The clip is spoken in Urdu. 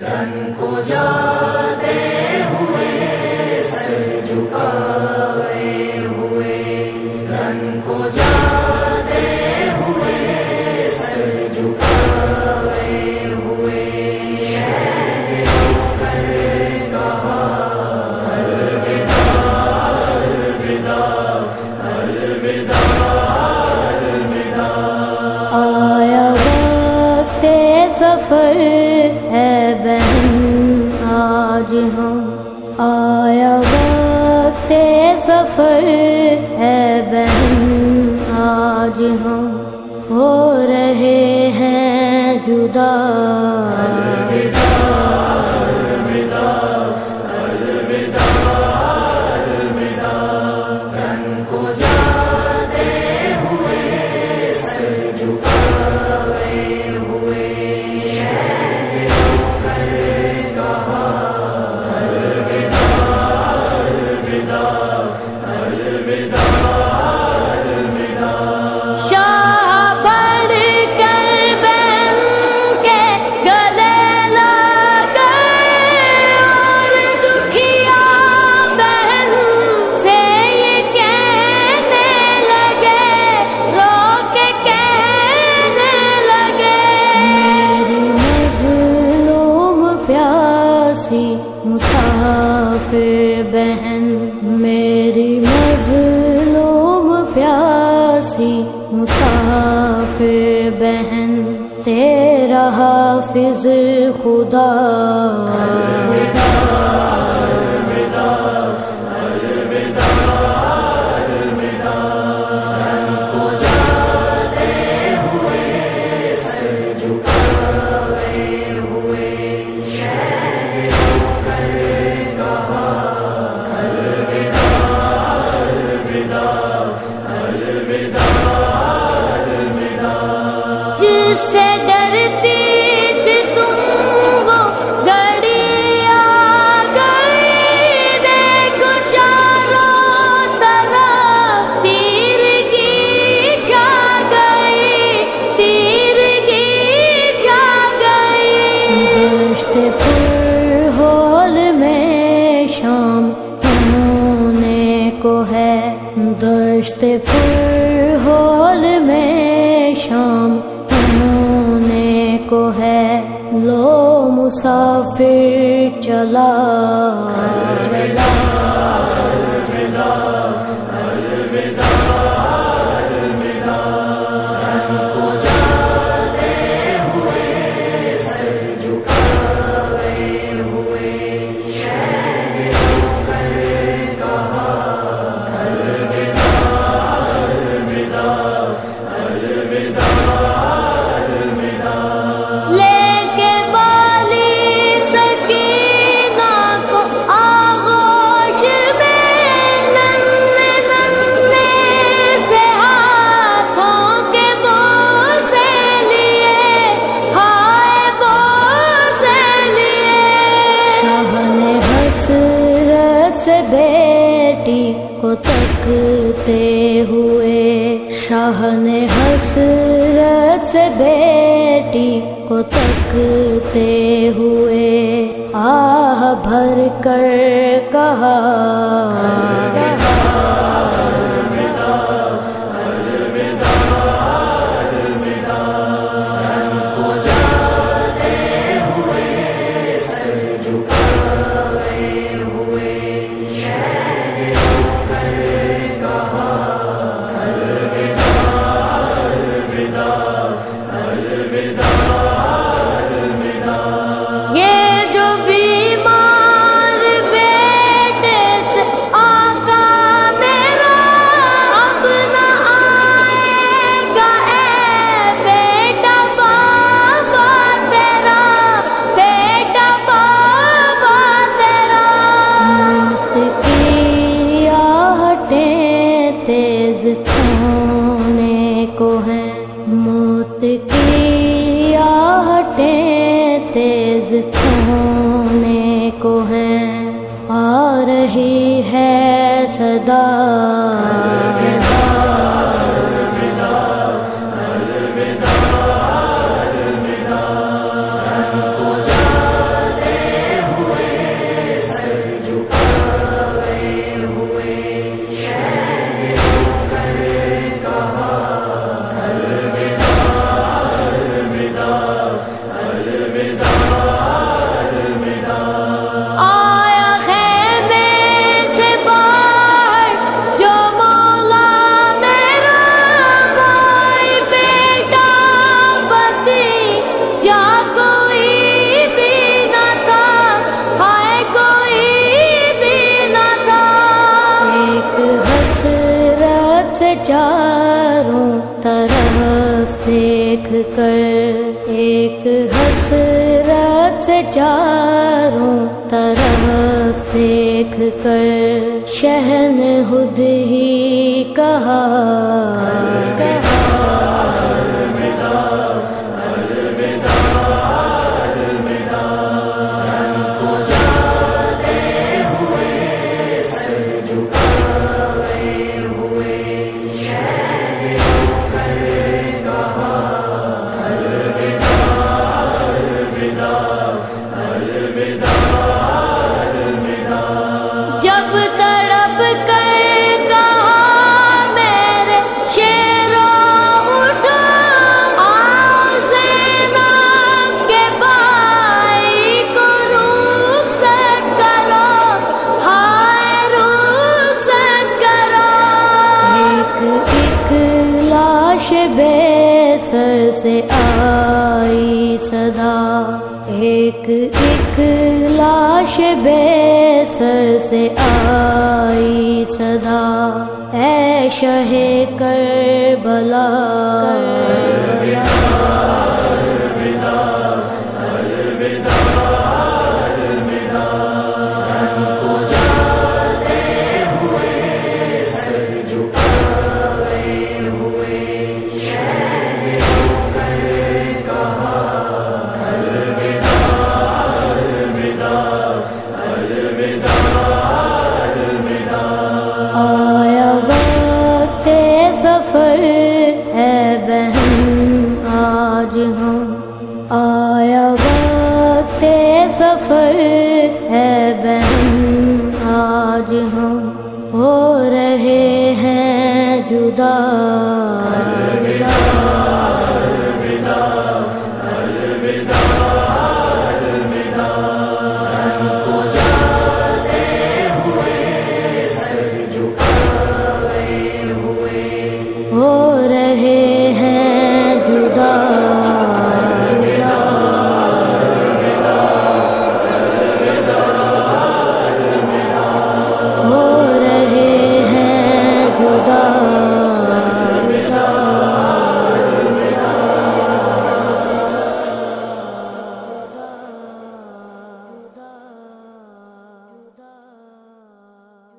آیا سفر ہے بہن آج ہم ہو رہے ہیں جدا۔ سے ہے دشت پر ہال میں شام ہونے کو ہے لو مسافر چلا چلا۔ بیٹی کو تکتے ہوئے شاہ نے حسرت سے بیٹی کو تکتے ہوئے آہ بھر کر کہا۔ کی آہٹیں تیز ہونے کو ہیں آ رہی دیکھ کر ایک حسرت چاروں طرف دیکھ کر شہن خود ہی کہا۔ ایک ایک لاش بے سر سے آئی صدا اے شہ کر بلا